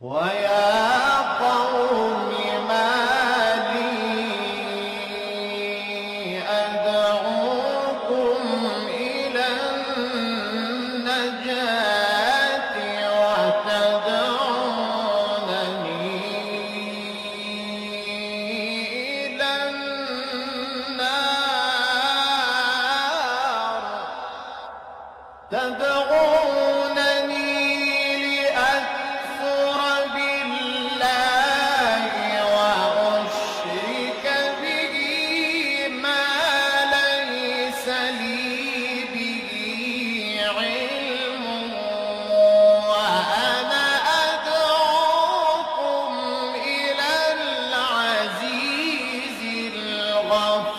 ويا قوم ما لي أدعوكم إلى النجاة وتدعونني إلى النار. تدعونني Wild